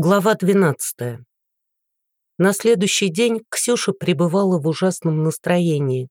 Глава 12. На следующий день Ксюша пребывала в ужасном настроении.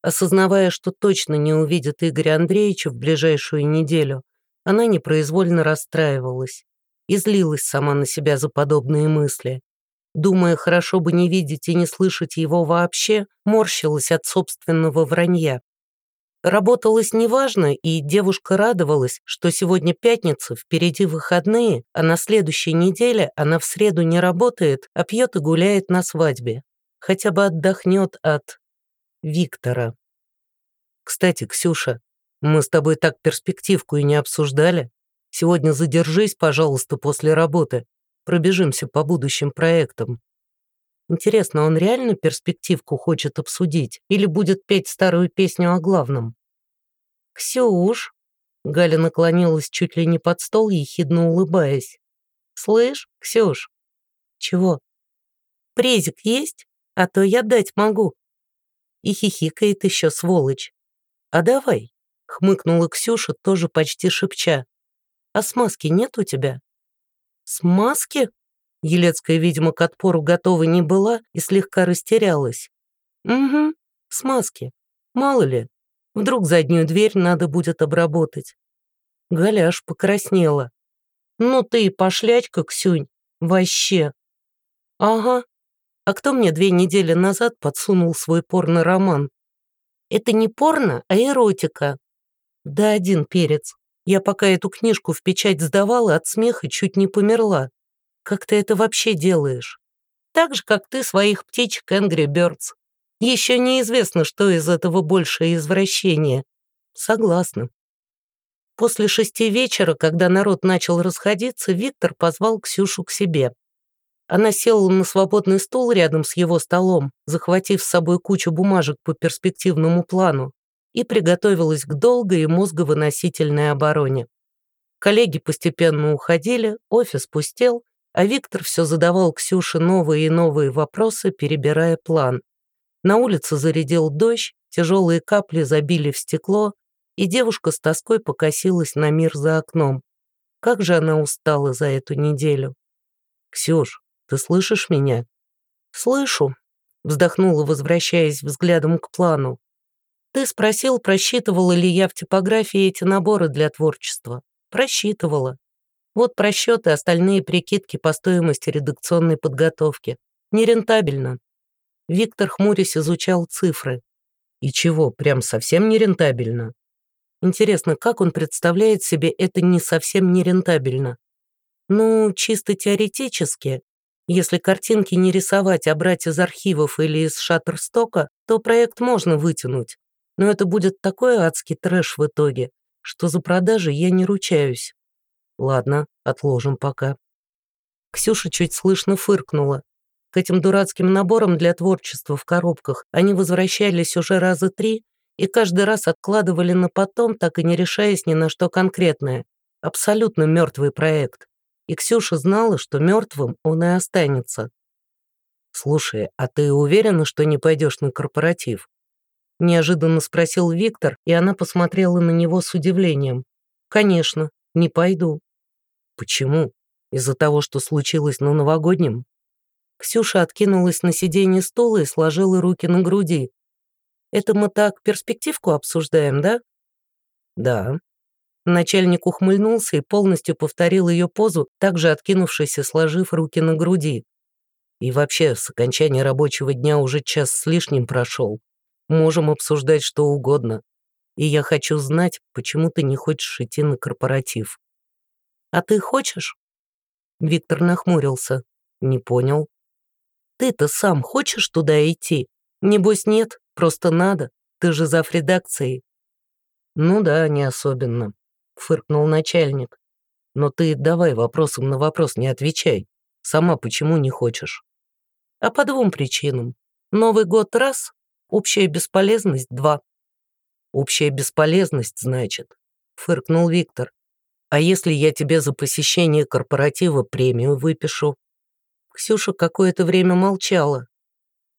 Осознавая, что точно не увидит Игоря Андреевича в ближайшую неделю, она непроизвольно расстраивалась и злилась сама на себя за подобные мысли. Думая, хорошо бы не видеть и не слышать его вообще, морщилась от собственного вранья. Работалось неважно, и девушка радовалась, что сегодня пятница, впереди выходные, а на следующей неделе она в среду не работает, а пьет и гуляет на свадьбе. Хотя бы отдохнет от... Виктора. Кстати, Ксюша, мы с тобой так перспективку и не обсуждали. Сегодня задержись, пожалуйста, после работы. Пробежимся по будущим проектам. Интересно, он реально перспективку хочет обсудить или будет петь старую песню о главном? «Ксюш!» Галя наклонилась чуть ли не под стол, ехидно улыбаясь. «Слышь, Ксюш?» «Чего?» «Презик есть? А то я дать могу». И хихикает еще сволочь. «А давай», — хмыкнула Ксюша, тоже почти шепча. «А смазки нет у тебя?» «Смазки?» Елецкая, видимо, к отпору готова не была и слегка растерялась. «Угу, смазки. Мало ли, вдруг заднюю дверь надо будет обработать». Галя аж покраснела. «Ну ты и пошлячка, Ксюнь, вообще». «Ага. А кто мне две недели назад подсунул свой порно-роман?» «Это не порно, а эротика». «Да один перец. Я пока эту книжку в печать сдавала, от смеха чуть не померла. Как ты это вообще делаешь? Так же, как ты своих птичек Angry Birds. Еще неизвестно, что из этого большее извращение. Согласна. После шести вечера, когда народ начал расходиться, Виктор позвал Ксюшу к себе. Она села на свободный стул рядом с его столом, захватив с собой кучу бумажек по перспективному плану, и приготовилась к долгой и мозговыносительной обороне. Коллеги постепенно уходили, офис пустел, а Виктор все задавал Ксюше новые и новые вопросы, перебирая план. На улице зарядил дождь, тяжелые капли забили в стекло, и девушка с тоской покосилась на мир за окном. Как же она устала за эту неделю. «Ксюш, ты слышишь меня?» «Слышу», — вздохнула, возвращаясь взглядом к плану. «Ты спросил, просчитывала ли я в типографии эти наборы для творчества. Просчитывала. Вот просчеты, остальные прикидки по стоимости редакционной подготовки. Нерентабельно. Виктор хмурясь изучал цифры. И чего, прям совсем нерентабельно? Интересно, как он представляет себе это не совсем нерентабельно? Ну, чисто теоретически, если картинки не рисовать, а брать из архивов или из шаттерстока, то проект можно вытянуть. Но это будет такой адский трэш в итоге, что за продажи я не ручаюсь. Ладно, отложим пока. Ксюша чуть слышно фыркнула. К этим дурацким наборам для творчества в коробках они возвращались уже раза три и каждый раз откладывали на потом, так и не решаясь ни на что конкретное. Абсолютно мертвый проект. И Ксюша знала, что мертвым он и останется. «Слушай, а ты уверена, что не пойдешь на корпоратив?» Неожиданно спросил Виктор, и она посмотрела на него с удивлением. «Конечно, не пойду». Почему? Из-за того, что случилось на новогоднем? Ксюша откинулась на сиденье стула и сложила руки на груди. «Это мы так перспективку обсуждаем, да?» «Да». Начальник ухмыльнулся и полностью повторил ее позу, также откинувшись и сложив руки на груди. «И вообще, с окончания рабочего дня уже час с лишним прошел. Можем обсуждать что угодно. И я хочу знать, почему ты не хочешь идти на корпоратив». А ты хочешь?» Виктор нахмурился. «Не понял». «Ты-то сам хочешь туда идти? Небось нет, просто надо. Ты же зав. редакцией». «Ну да, не особенно», — фыркнул начальник. «Но ты давай вопросом на вопрос не отвечай. Сама почему не хочешь?» «А по двум причинам. Новый год — раз, общая бесполезность — два». «Общая бесполезность, значит», — фыркнул Виктор. А если я тебе за посещение корпоратива премию выпишу?» Ксюша какое-то время молчала.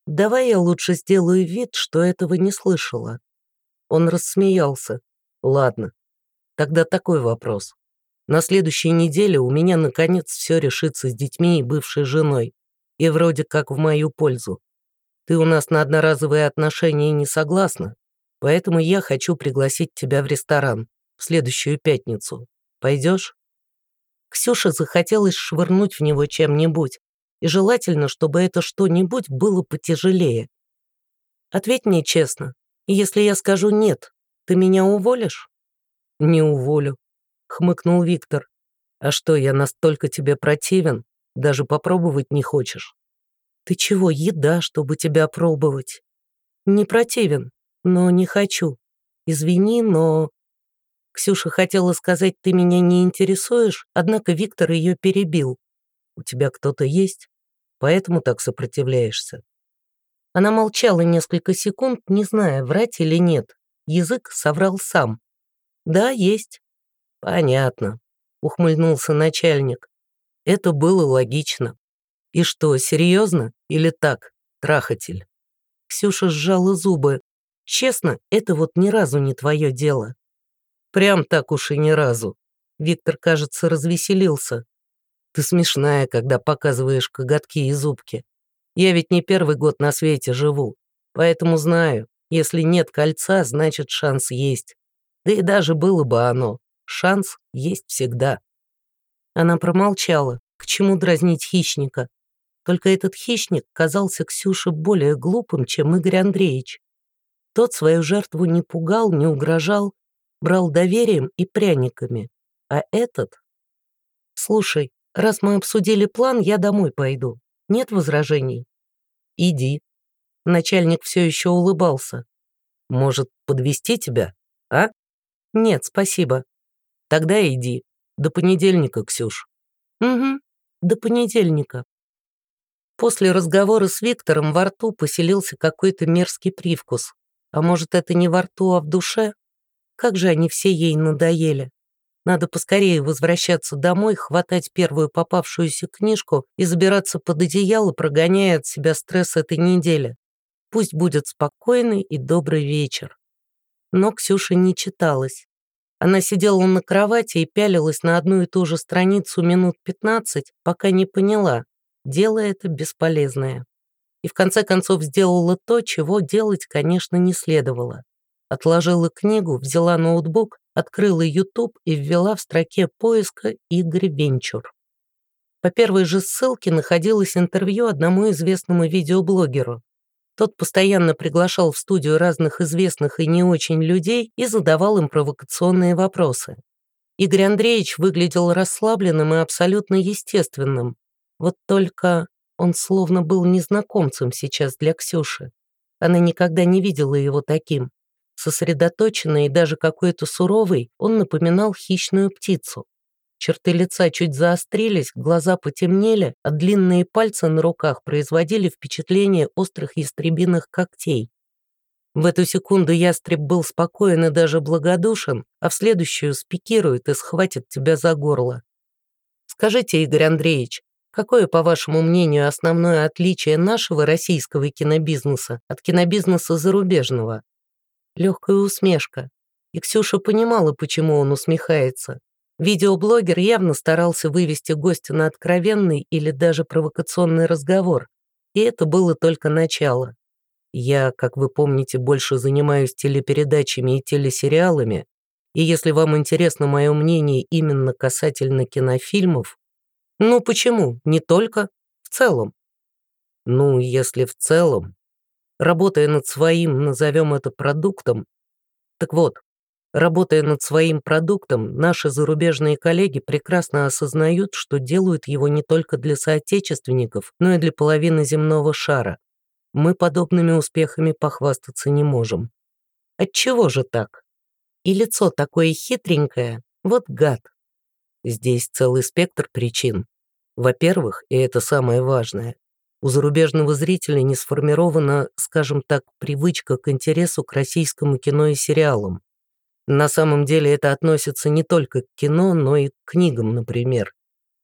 «Давай я лучше сделаю вид, что этого не слышала». Он рассмеялся. «Ладно, тогда такой вопрос. На следующей неделе у меня, наконец, все решится с детьми и бывшей женой. И вроде как в мою пользу. Ты у нас на одноразовые отношения не согласна, поэтому я хочу пригласить тебя в ресторан в следующую пятницу. Пойдешь?» Ксюша захотелось швырнуть в него чем-нибудь, и желательно, чтобы это что-нибудь было потяжелее. «Ответь мне честно, если я скажу «нет», ты меня уволишь?» «Не уволю», — хмыкнул Виктор. «А что, я настолько тебе противен? Даже попробовать не хочешь?» «Ты чего, еда, чтобы тебя пробовать?» «Не противен, но не хочу. Извини, но...» Ксюша хотела сказать «ты меня не интересуешь», однако Виктор ее перебил. «У тебя кто-то есть, поэтому так сопротивляешься». Она молчала несколько секунд, не зная, врать или нет. Язык соврал сам. «Да, есть». «Понятно», — ухмыльнулся начальник. «Это было логично. И что, серьезно или так, трахатель?» Ксюша сжала зубы. «Честно, это вот ни разу не твое дело. Прям так уж и ни разу. Виктор, кажется, развеселился. Ты смешная, когда показываешь коготки и зубки. Я ведь не первый год на свете живу, поэтому знаю, если нет кольца, значит шанс есть. Да и даже было бы оно, шанс есть всегда. Она промолчала, к чему дразнить хищника. Только этот хищник казался Ксюше более глупым, чем Игорь Андреевич. Тот свою жертву не пугал, не угрожал, брал доверием и пряниками. А этот... Слушай, раз мы обсудили план, я домой пойду. Нет возражений? Иди. Начальник все еще улыбался. Может, подвести тебя, а? Нет, спасибо. Тогда иди. До понедельника, Ксюш. Угу, до понедельника. После разговора с Виктором во рту поселился какой-то мерзкий привкус. А может, это не во рту, а в душе? Как же они все ей надоели. Надо поскорее возвращаться домой, хватать первую попавшуюся книжку и забираться под одеяло, прогоняя от себя стресс этой недели. Пусть будет спокойный и добрый вечер. Но Ксюша не читалась. Она сидела на кровати и пялилась на одну и ту же страницу минут 15, пока не поняла, дело это бесполезное. И в конце концов сделала то, чего делать, конечно, не следовало. Отложила книгу, взяла ноутбук, открыла YouTube и ввела в строке поиска Игорь Венчур. По первой же ссылке находилось интервью одному известному видеоблогеру. Тот постоянно приглашал в студию разных известных и не очень людей и задавал им провокационные вопросы. Игорь Андреевич выглядел расслабленным и абсолютно естественным. Вот только он словно был незнакомцем сейчас для Ксюши. Она никогда не видела его таким. Сосредоточенный и даже какой-то суровый, он напоминал хищную птицу. Черты лица чуть заострились, глаза потемнели, а длинные пальцы на руках производили впечатление острых ястребиных когтей. В эту секунду ястреб был спокоен и даже благодушен, а в следующую спикирует и схватит тебя за горло. Скажите, Игорь Андреевич, какое, по вашему мнению, основное отличие нашего российского кинобизнеса от кинобизнеса зарубежного? Легкая усмешка. И Ксюша понимала, почему он усмехается. Видеоблогер явно старался вывести гостя на откровенный или даже провокационный разговор. И это было только начало. Я, как вы помните, больше занимаюсь телепередачами и телесериалами, и если вам интересно мое мнение именно касательно кинофильмов, ну почему, не только, в целом. Ну, если в целом, работая над своим, назовем это продуктом. Так вот, работая над своим продуктом, наши зарубежные коллеги прекрасно осознают, что делают его не только для соотечественников, но и для половины земного шара. Мы подобными успехами похвастаться не можем. Отчего же так? И лицо такое хитренькое, вот гад. Здесь целый спектр причин. Во-первых, и это самое важное, у зарубежного зрителя не сформирована, скажем так, привычка к интересу к российскому кино и сериалам. На самом деле это относится не только к кино, но и к книгам, например.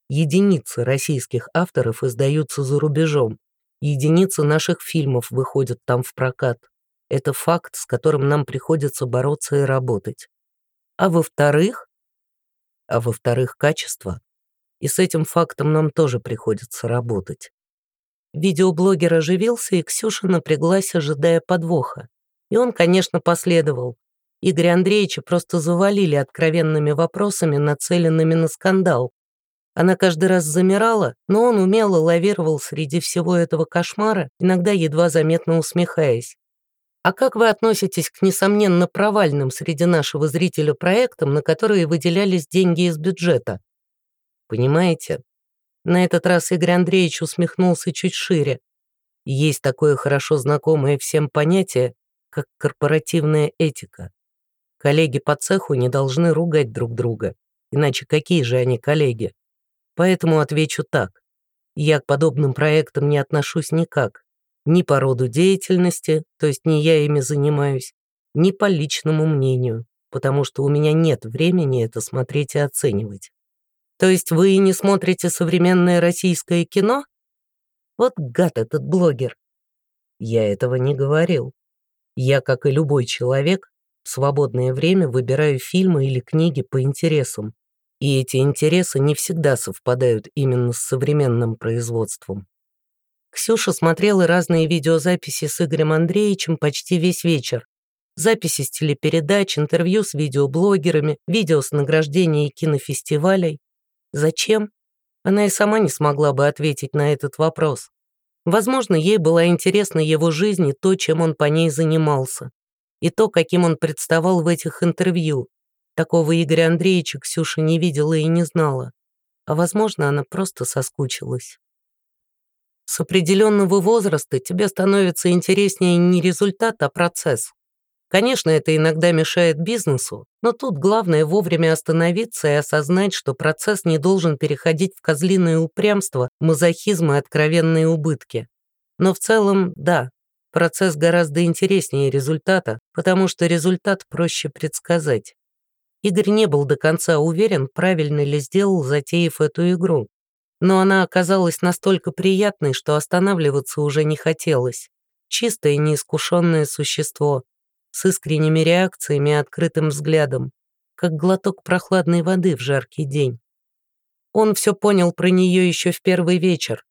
Единицы российских авторов издаются за рубежом. Единицы наших фильмов выходят там в прокат. Это факт, с которым нам приходится бороться и работать. А во-вторых, а во-вторых, качество. И с этим фактом нам тоже приходится работать. Видеоблогер оживился, и Ксюша напряглась, ожидая подвоха. И он, конечно, последовал. Игоря Андреевича просто завалили откровенными вопросами, нацеленными на скандал. Она каждый раз замирала, но он умело лавировал среди всего этого кошмара, иногда едва заметно усмехаясь. А как вы относитесь к несомненно провальным среди нашего зрителя проектам, на которые выделялись деньги из бюджета? Понимаете? На этот раз Игорь Андреевич усмехнулся чуть шире. Есть такое хорошо знакомое всем понятие, как корпоративная этика. Коллеги по цеху не должны ругать друг друга, иначе какие же они коллеги? Поэтому отвечу так. Я к подобным проектам не отношусь никак. Ни по роду деятельности, то есть не я ими занимаюсь, ни по личному мнению, потому что у меня нет времени это смотреть и оценивать. То есть вы не смотрите современное российское кино? Вот гад этот блогер. Я этого не говорил. Я, как и любой человек, в свободное время выбираю фильмы или книги по интересам, и эти интересы не всегда совпадают именно с современным производством. Ксюша смотрела разные видеозаписи с Игорем Андреевичем почти весь вечер. Записи с телепередач, интервью с видеоблогерами, видео с награждений и кинофестивалей. Зачем? Она и сама не смогла бы ответить на этот вопрос. Возможно, ей была интересна его жизнь и то, чем он по ней занимался и то, каким он представал в этих интервью. Такого Игоря Андреевича Ксюша не видела и не знала. А возможно, она просто соскучилась. С определенного возраста тебе становится интереснее не результат, а процесс. Конечно, это иногда мешает бизнесу, но тут главное вовремя остановиться и осознать, что процесс не должен переходить в козлиное упрямство, мазохизм и откровенные убытки. Но в целом, да, Процесс гораздо интереснее результата, потому что результат проще предсказать. Игорь не был до конца уверен, правильно ли сделал, затеяв эту игру. Но она оказалась настолько приятной, что останавливаться уже не хотелось. Чистое, неискушенное существо, с искренними реакциями и открытым взглядом, как глоток прохладной воды в жаркий день. Он все понял про нее еще в первый вечер,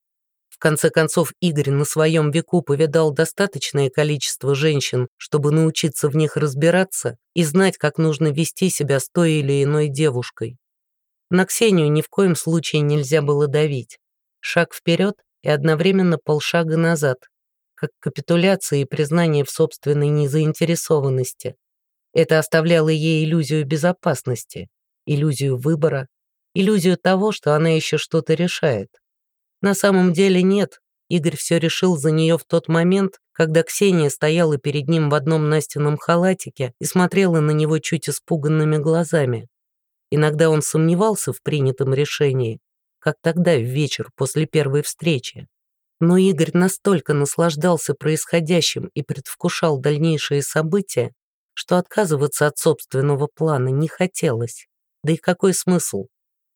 конце концов, Игорь на своем веку повидал достаточное количество женщин, чтобы научиться в них разбираться и знать, как нужно вести себя с той или иной девушкой. На Ксению ни в коем случае нельзя было давить. Шаг вперед и одновременно полшага назад, как капитуляция и признание в собственной незаинтересованности. Это оставляло ей иллюзию безопасности, иллюзию выбора, иллюзию того, что она еще что-то решает. На самом деле нет. Игорь все решил за нее в тот момент, когда Ксения стояла перед ним в одном Настином халатике и смотрела на него чуть испуганными глазами. Иногда он сомневался в принятом решении, как тогда в вечер после первой встречи. Но Игорь настолько наслаждался происходящим и предвкушал дальнейшие события, что отказываться от собственного плана не хотелось. Да и какой смысл?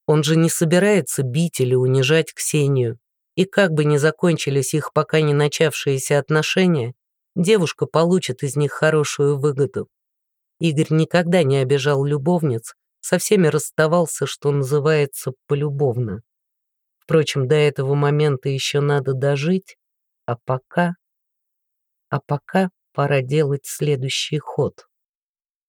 Он же не собирается бить или унижать Ксению. И как бы ни закончились их пока не начавшиеся отношения, девушка получит из них хорошую выгоду. Игорь никогда не обижал любовниц, со всеми расставался, что называется, полюбовно. Впрочем, до этого момента еще надо дожить, а пока... А пока пора делать следующий ход.